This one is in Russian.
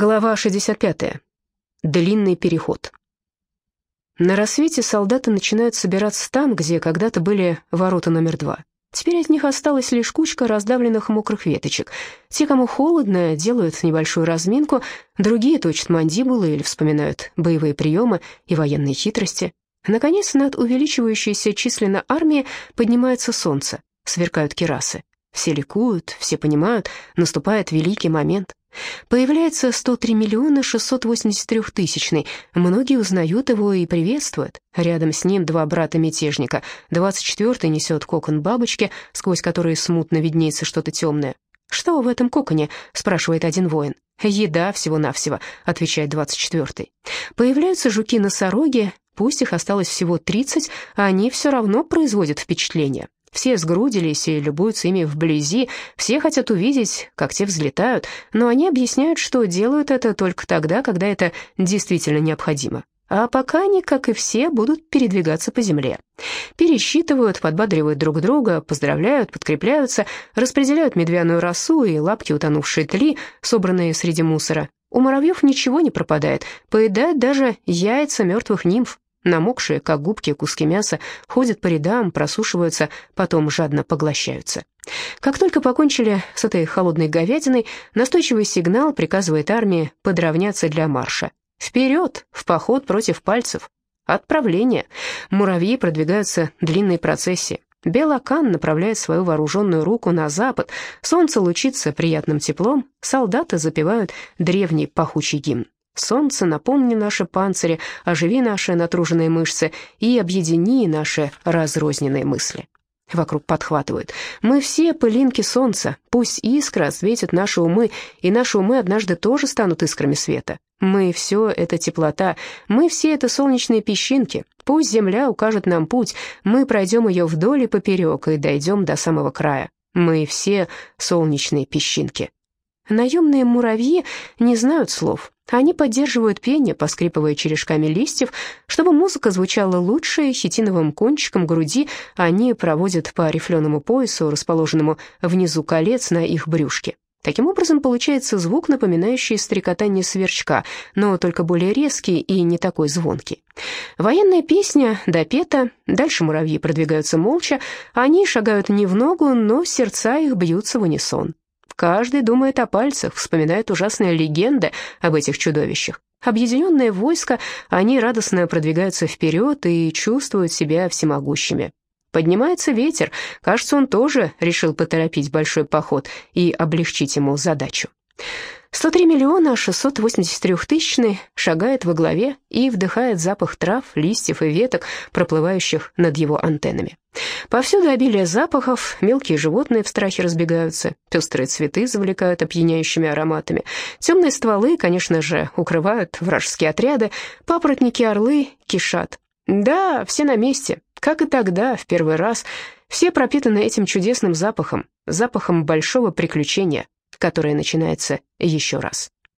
Глава 65. Длинный переход. На рассвете солдаты начинают собираться там, где когда-то были ворота номер два. Теперь от них осталась лишь кучка раздавленных мокрых веточек. Те, кому холодно, делают небольшую разминку, другие точат мандибулы или вспоминают боевые приемы и военные хитрости. Наконец, над увеличивающейся численно армией поднимается солнце, сверкают керасы. Все ликуют, все понимают, наступает великий момент. Появляется 103 миллиона 683 тысячный. Многие узнают его и приветствуют. Рядом с ним два брата-мятежника. 24-й несет кокон бабочки, сквозь которые смутно виднеется что-то темное. «Что в этом коконе?» — спрашивает один воин. «Еда всего-навсего», — отвечает 24-й. Появляются жуки-носороги, пусть их осталось всего 30, а они все равно производят впечатление. Все сгрудились и любуются ими вблизи, все хотят увидеть, как те взлетают, но они объясняют, что делают это только тогда, когда это действительно необходимо. А пока они, как и все, будут передвигаться по земле. Пересчитывают, подбадривают друг друга, поздравляют, подкрепляются, распределяют медвяную росу и лапки утонувшей тли, собранные среди мусора. У муравьев ничего не пропадает, поедают даже яйца мертвых нимф. Намокшие, как губки, куски мяса ходят по рядам, просушиваются, потом жадно поглощаются. Как только покончили с этой холодной говядиной, настойчивый сигнал приказывает армии подравняться для марша. Вперед, в поход против пальцев. Отправление. Муравьи продвигаются длинной процессией. Белокан направляет свою вооруженную руку на запад, солнце лучится приятным теплом, солдаты запевают древний пахучий гимн. Солнце, наполни наши панцири, оживи наши натруженные мышцы и объедини наши разрозненные мысли. Вокруг подхватывают. Мы все пылинки солнца, пусть искра осветит наши умы, и наши умы однажды тоже станут искрами света. Мы все — это теплота, мы все — это солнечные песчинки. Пусть земля укажет нам путь, мы пройдем ее вдоль и поперек и дойдем до самого края. Мы все солнечные песчинки. Наемные муравьи не знают слов, они поддерживают пение, поскрипывая черешками листьев. Чтобы музыка звучала лучше, хитиновым кончиком груди они проводят по рифленому поясу, расположенному внизу колец на их брюшке. Таким образом, получается звук, напоминающий стрекотание сверчка, но только более резкий и не такой звонкий. Военная песня допета, дальше муравьи продвигаются молча, они шагают не в ногу, но сердца их бьются в унисон. Каждый думает о пальцах, вспоминает ужасные легенды об этих чудовищах. Объединенное войско, они радостно продвигаются вперед и чувствуют себя всемогущими. Поднимается ветер, кажется, он тоже решил поторопить большой поход и облегчить ему задачу. 103 миллиона 683 тысячный шагает во главе и вдыхает запах трав, листьев и веток, проплывающих над его антеннами. Повсюду обилие запахов, мелкие животные в страхе разбегаются, пестрые цветы завлекают опьяняющими ароматами, темные стволы, конечно же, укрывают вражеские отряды, папоротники-орлы кишат. Да, все на месте, как и тогда, в первый раз, все пропитаны этим чудесным запахом, запахом большого приключения, которое начинается еще раз.